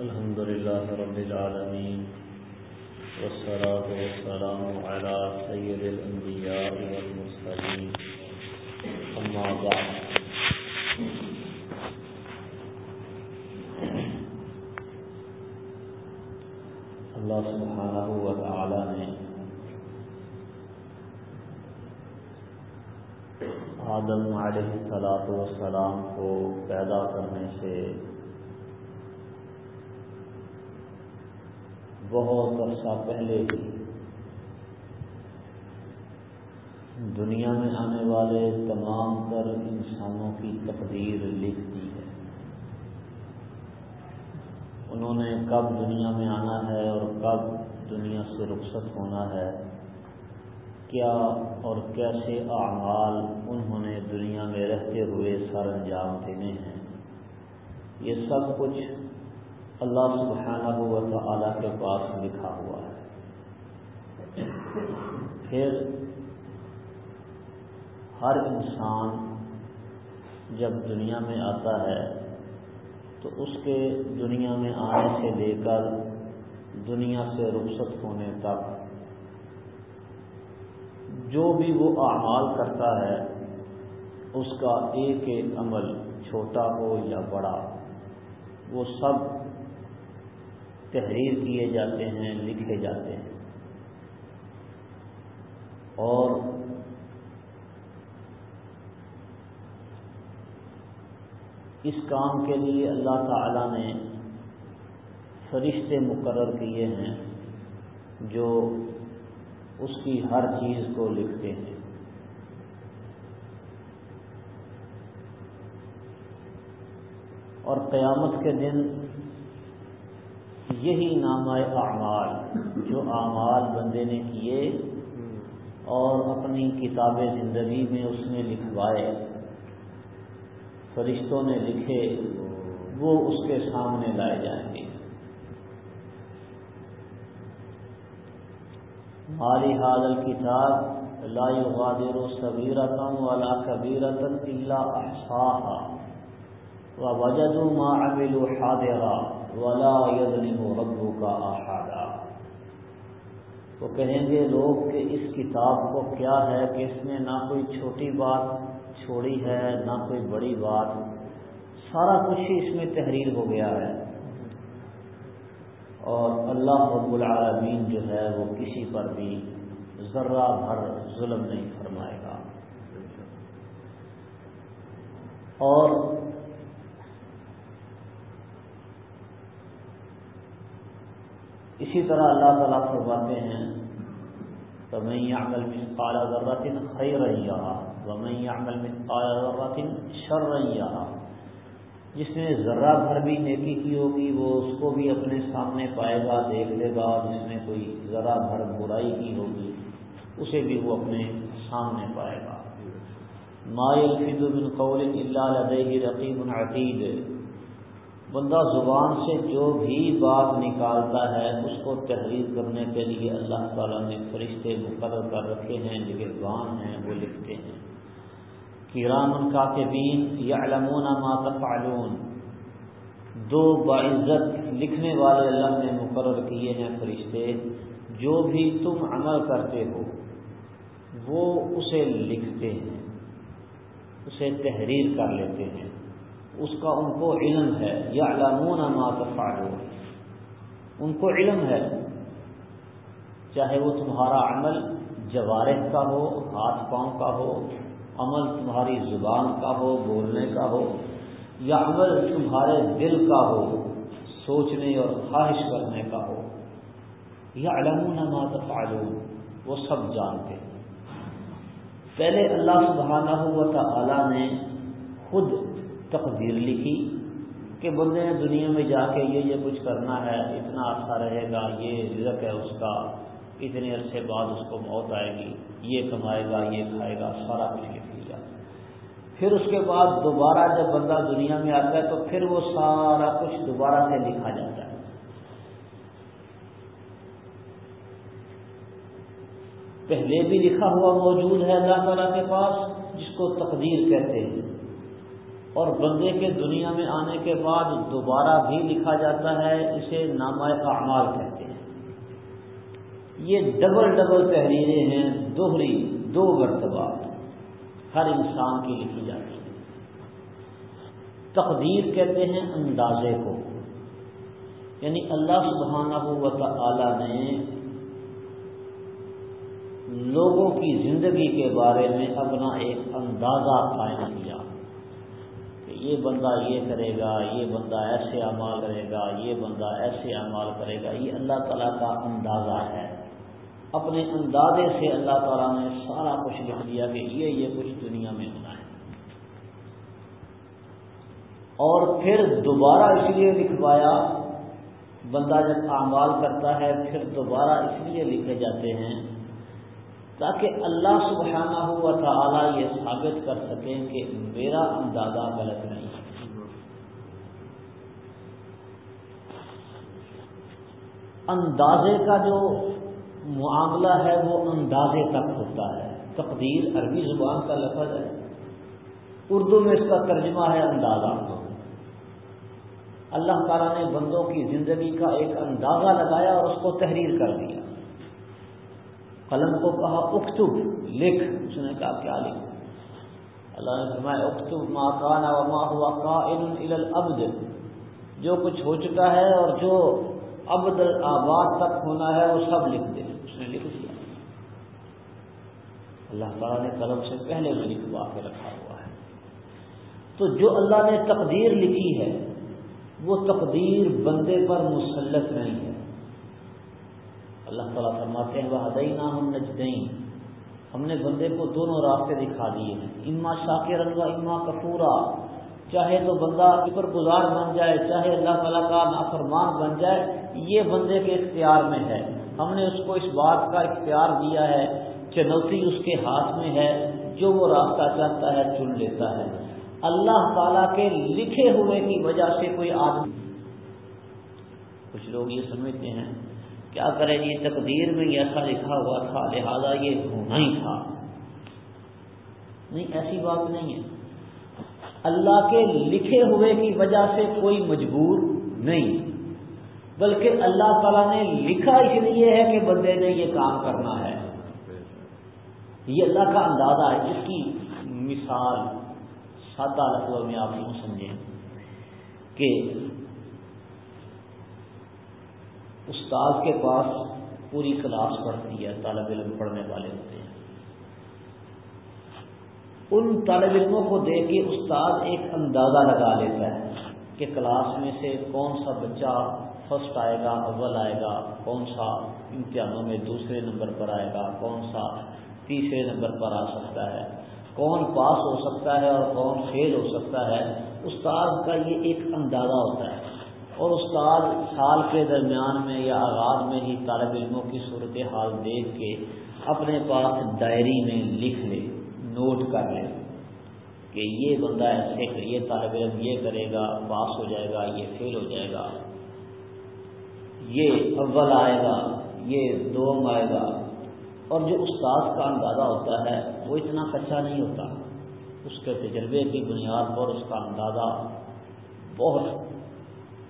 الحمد لله رب العالمين والصلاة والسلام على سيد الأنبياء والمرسلين. أما بعد. اللہ سبحانہ و تعالی نے آدم علیہ السلاط والسلام کو پیدا کرنے سے بہت عرصہ پہلے ہی دنیا میں آنے والے تمام تر انسانوں کی تقدیر لکھ دی ہے۔ انہوں نے کب دنیا میں آنا ہے اور کب دنیا سے رخصت ہونا ہے، کیا اور کیسے اعمال انہوں نے دنیا میں رہتے ہوئے سر انجام دینے ہیں، یہ سب کچھ اللہ سبحانہ و تعالی کے پاس لکھا ہوا ہے۔ پھر ہر انسان جب دنیا میں آتا ہے تو اس کے دنیا میں آنے سے لے کر دنیا سے رخصت ہونے تک جو بھی وہ اعمال کرتا ہے، اس کا ایک ایک عمل، چھوٹا ہو یا بڑا، وہ سب تحریر کیے جاتے ہیں، لکھے جاتے ہیں۔ اور اس کام کے لیے اللہ تعالی نے فرشتے مقرر کیے ہیں جو اس کی ہر چیز کو لکھتے ہیں۔ اور قیامت کے دن یہی نام اعمال، جو اعمال بندے نے کیے اور اپنی کتاب زندگی میں اس نے لکھوائے، فرشتوں نے لکھے، وہ اس کے سامنے لائے جائیں گے۔ مالی حال کتاب لا يغادر صغيرة ولا كبيرة إلا أحصاها ووجدوا ما عملوا حاضرا۔ ولا يظلم ربك أحدا وہ کہیں گے لوگ کہ اس کتاب کو کیا ہے کہ اس میں نہ کوئی چھوٹی بات چھوڑی ہے، نہ کوئی بڑی بات۔ سارا کچھ ہی اس میں تحریر ہو گیا ہے۔ اور اللہ رب العالمین جو ہے وہ کسی پر بھی ذرہ بھر ظلم نہیں فرمائے گا۔ اور اسی طرح اللہ تعالیٰ فرماتے ہیں تو میں عمل مثقال ذرات خیر رہا و میں عمل مثقال ذرات شر رہا جس نے ذرہ بھر بھی نیکی کی ہوگی، وہ اس کو بھی اپنے سامنے پائے گا، دیکھ لے گا۔ جس نے کوئی ذرہ بھر برائی کی ہوگی، اسے بھی وہ اپنے سامنے پائے گا۔ مائل فد بن قول اللہ لدہ رقیب العقید بندہ زبان سے جو بھی بات نکالتا ہے، اس کو تحریر کرنے کے لیے اللہ تعالیٰ نے فرشتے مقرر کر رکھے ہیں نگربان ہیں، وہ لکھتے ہیں۔ کرام کاتبین یا علمون ما تفعلون۔ دو باعزت لکھنے والے اللہ نے مقرر کیے ہیں فرشتے۔ جو بھی تم عمل کرتے ہو، وہ اسے لکھتے ہیں، اسے تحریر کر لیتے ہیں۔ اس کا ان کو علم ہے یا علمون ما تفعلون۔ ان کو علم ہے، چاہے وہ تمہارا عمل جوارح کا ہو، ہاتھ پاؤں کا ہو، عمل تمہاری زبان کا ہو، بولنے کا ہو، یا عمل تمہارے دل کا ہو، سوچنے اور خواہش کرنے کا ہو۔ یا علمون ما تفعلون، وہ سب جانتے پہلے اللہ سبحانہ و تعالی نے خود تقدیر لکھی کہ بندے نے دنیا میں جا کے یہ یہ کچھ کرنا ہے، اتنا اچھا رہے گا، یہ رزق ہے اس کا، اتنے عرصے بعد اس کو موت آئے گی، یہ کمائے گا، یہ کھائے گا، سارا کچھ لکھ لیا۔ پھر اس کے بعد دوبارہ جب بندہ دنیا میں آتا ہے تو پھر وہ سارا کچھ دوبارہ سے لکھا جاتا ہے۔ پہلے بھی لکھا ہوا موجود ہے اللہ تعالیٰ کے پاس، جس کو تقدیر کہتے ہیں۔ اور بندے کے دنیا میں آنے کے بعد دوبارہ بھی لکھا جاتا ہے، اسے نامہ اعمال کہتے ہیں۔ یہ ڈبل ڈبل تحریریں ہیں، دوہری دو مرتبہ ہر انسان کی لکھی جاتی ہے تقدیر کہتے ہیں اندازے کو۔ یعنی اللہ سبحانہ و تعالی نے لوگوں کی زندگی کے بارے میں اپنا ایک اندازہ قائم کیا۔ کہ یہ بندہ یہ کرے گا، یہ بندہ ایسے اعمال کرے گا، یہ بندہ ایسے اعمال کرے گا، یہ اللہ تعالیٰ کا اندازہ ہے۔ اپنے اندازے سے اللہ تعالیٰ نے سارا کچھ لکھ دیا کہ یہ یہ کچھ دنیا میں ہونا ہے۔ اور پھر دوبارہ اس لیے لکھوایا، بندہ جب اعمال کرتا ہے، پھر دوبارہ اس لیے لکھے جاتے ہیں تاکہ اللہ سبحانہ ہوا تعالی یہ ثابت کر سکیں کہ میرا اندازہ غلط نہیں ہے۔ اندازے کا جو معاملہ ہے وہ اندازے تک ہوتا ہے۔ تقدیر عربی زبان کا لفظ ہے۔ اردو میں اس کا ترجمہ ہے اندازہ۔ اللہ تعالیٰ نے بندوں کی زندگی کا ایک اندازہ لگایا اور اس کو تحریر کر دیا۔ قلم کو کہا، اکتب، لکھ۔ اس نے کہا، کیا لکھ؟ اللہ نے فرمایا، اکتب ما کانا وما ہوا کا العبد۔ جو کچھ ہو چکا ہے اور جو ابد آباد تک ہونا ہے، وہ سب لکھ دے۔ اس نے لکھ دیا۔ اللہ تعالیٰ نے قلم سے پہلے بھی لکھوا کے رکھا ہوا ہے۔ تو جو اللہ نے تقدیر لکھی ہے، وہ تقدیر بندے پر مسلط نہیں ہے۔ اللہ تعالیٰ فرماتے ہیں وہ ادئی نہ ہم نجدین ہم نے بندے کو دونوں راستے دکھا دیے ہیں۔ اما شاکر اما کفورا۔ چاہے تو بندہ فکر گزار بن جائے، چاہے اللہ تعالیٰ کا نافرمان بن جائے، یہ بندے کے اختیار میں ہے۔ ہم نے اس کو اس بات کا اختیار دیا ہے چنوتی اس کے ہاتھ میں ہے، جو وہ راستہ چاہتا ہے چن لیتا ہے۔ اللہ تعالیٰ کے لکھے ہوئے کی وجہ سے کوئی آدمی کچھ لوگ یہ سمجھتے ہیں کیا کریں یہ تقدیر میں ایسا اچھا لکھا ہوا تھا، لہذا یہ ہونا ہی تھا۔ نہیں، ایسی بات نہیں ہے۔ اللہ کے لکھے ہوئے کی وجہ سے کوئی مجبور نہیں، بلکہ اللہ تعالیٰ نے لکھا اس لیے ہے کہ بندے نے یہ کام کرنا ہے۔ یہ اللہ کا اندازہ ہے۔ اس کی مثال سادہ لفظ میں آپ یوں سمجھیں کہ استاد کے پاس پوری کلاس پڑھتی ہے، طالب علم پڑھنے والے ہوتے ہیں۔ ان طالب علموں کو دیکھ کے استاد ایک اندازہ لگا لیتا ہے کہ کلاس میں سے کون سا بچہ فرسٹ آئے گا، اول آئے گا، کون سا امتحانوں میں دوسرے نمبر پر آئے گا، کون سا تیسرے نمبر پر آ سکتا ہے، کون پاس ہو سکتا ہے اور کون فیل ہو سکتا ہے۔ استاد کا یہ ایک اندازہ ہوتا ہے۔ اور استاد سال کے درمیان میں یا آغاز میں ہی طالب علموں کی صورت حال دیکھ کے اپنے پاس ڈائری میں لکھ لے، نوٹ کر لے کہ یہ بندہ ایسے کہ یہ طالب علم یہ کرے گا، پاس ہو جائے گا، یہ فیل ہو جائے گا، یہ اول آئے گا، یہ دوم آئے گا۔ اور جو استاد کا اندازہ ہوتا ہے وہ اتنا کچا نہیں ہوتا۔ اس کے تجربے کی بنیاد پر اس کا اندازہ بہت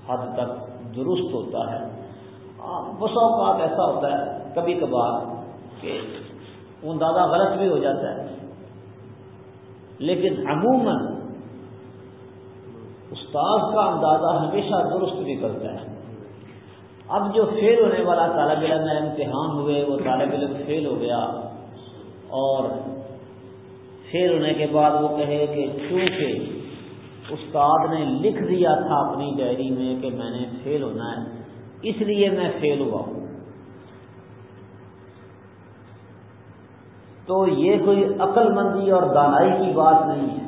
حد تک درست ہوتا ہے۔ ہاں، بس اوقات ایسا ہوتا ہے کبھی کبھار کہ اندازہ غلط بھی ہو جاتا ہے۔ لیکن عموماً استاد کا اندازہ ہمیشہ درست نکلتا ہے۔ اب جو فیل ہونے والا طالب علم امتحان ہوئے، وہ طالب علم فیل ہو گیا اور فیل ہونے کے بعد وہ کہے کہ چونکہ استاد نے لکھ دیا تھا اپنی ڈائری میں کہ میں نے فیل ہونا ہے، اس لیے میں فیل ہوا ہوں۔ تو یہ کوئی عقل مندی اور دانائی کی بات نہیں ہے۔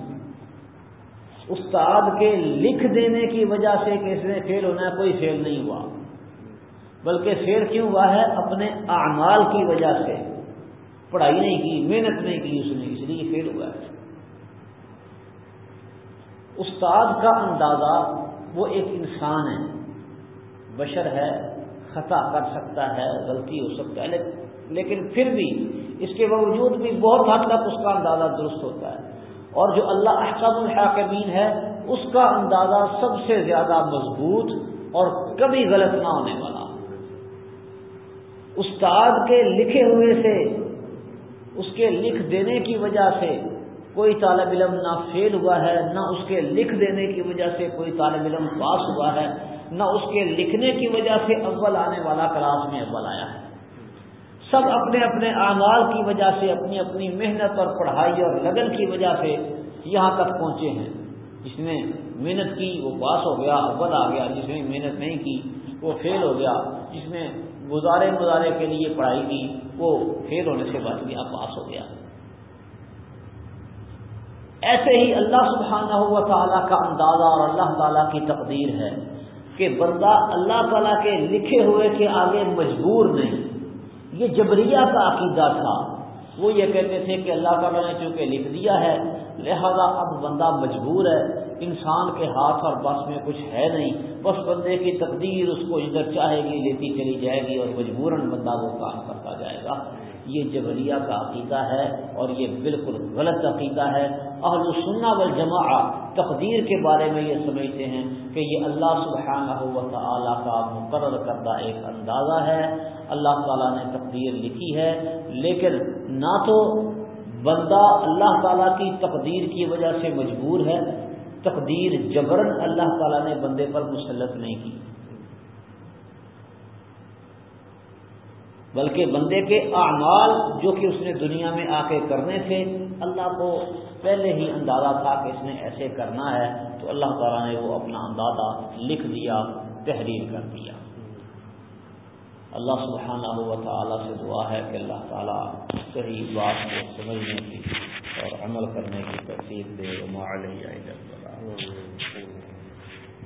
استاد کے لکھ دینے کی وجہ سے کہ اس نے فیل ہونا ہے، کوئی فیل نہیں ہوا۔ بلکہ فیر کیوں ہوا ہے؟ اپنے اعمال کی وجہ سے۔ پڑھائی نہیں کی، محنت نہیں کی اس نے، اس لیے فیل ہوا ہے۔ استاد کا اندازہ وہ ایک انسان ہے۔ بشر ہے، خطا کر سکتا ہے، غلطی ہو سکتا ہے، لیکن پھر بھی اس کے باوجود بھی بہت حد تک اس کا اندازہ درست ہوتا ہے۔ اور جو اللہ احسن الحاکمین ہے، اس کا اندازہ سب سے زیادہ مضبوط اور کبھی غلط نہ ہونے والا۔ استاد کے لکھے ہوئے سے، اس کے لکھ دینے کی وجہ سے کوئی طالب علم نہ فیل ہوا ہے، نہ اس کے لکھ دینے کی وجہ سے کوئی طالب علم پاس ہوا ہے، نہ اس کے لکھنے کی وجہ سے اول آنے والا کلاس میں اول آیا ہے۔ سب اپنے اپنے اعمال کی وجہ سے، اپنی اپنی محنت اور پڑھائی اور لگن کی وجہ سے یہاں تک پہنچے ہیں۔ جس نے محنت کی، وہ پاس ہو گیا، اول آ گیا۔ جس نے محنت نہیں کی، وہ فیل ہو گیا۔ جس نے گزارے گزارے کے لیے پڑھائی کی، وہ فیل ہونے سے بچ گیا پاس ہو گیا۔ ایسے ہی اللہ سبحانہ ہوا تعالیٰ کا اندازہ اور اللہ تعالیٰ کی تقدیر ہے کہ بندہ اللہ تعالیٰ کے لکھے ہوئے کے آگے مجبور نہیں۔ یہ جبریہ کا عقیدہ تھا۔ وہ یہ کہتے تھے کہ اللہ تعالیٰ نے چونکہ لکھ دیا ہے، لہذا اب بندہ مجبور ہے۔ انسان کے ہاتھ اور بس میں کچھ ہے نہیں۔ بس بندے کی تقدیر اس کو ادھر چاہے گی، لیتی چلی جائے گی اور مجبوراً بندہ وہ کام کرتا جائے گا۔ یہ جبریہ کا عقیدہ ہے اور یہ بالکل غلط عقیدہ ہے۔ اہل السنہ والجماع تقدیر کے بارے میں یہ سمجھتے ہیں کہ یہ اللہ سبحانہ و تعالیٰ کا مقرر کردہ ایک اندازہ ہے۔ اللہ تعالیٰ نے تقدیر لکھی ہے، لیکن نہ تو بندہ اللہ تعالیٰ کی تقدیر کی وجہ سے مجبور ہے۔ تقدیر جبرن اللہ تعالیٰ نے بندے پر مسلط نہیں کی۔ بلکہ بندے کے اعمال جو کہ اس نے دنیا میں آ کے کرنے تھے، اللہ کو پہلے ہی اندازہ تھا کہ اس نے ایسے کرنا ہے، تو اللہ تعالیٰ نے وہ اپنا اندازہ لکھ دیا، تحریر کر دیا۔ اللہ سبحانہ و تعالیٰ سے دعا ہے کہ اللہ تعالیٰ صحیح بات کو سمجھنے کی اور عمل کرنے کی تفصیل دے۔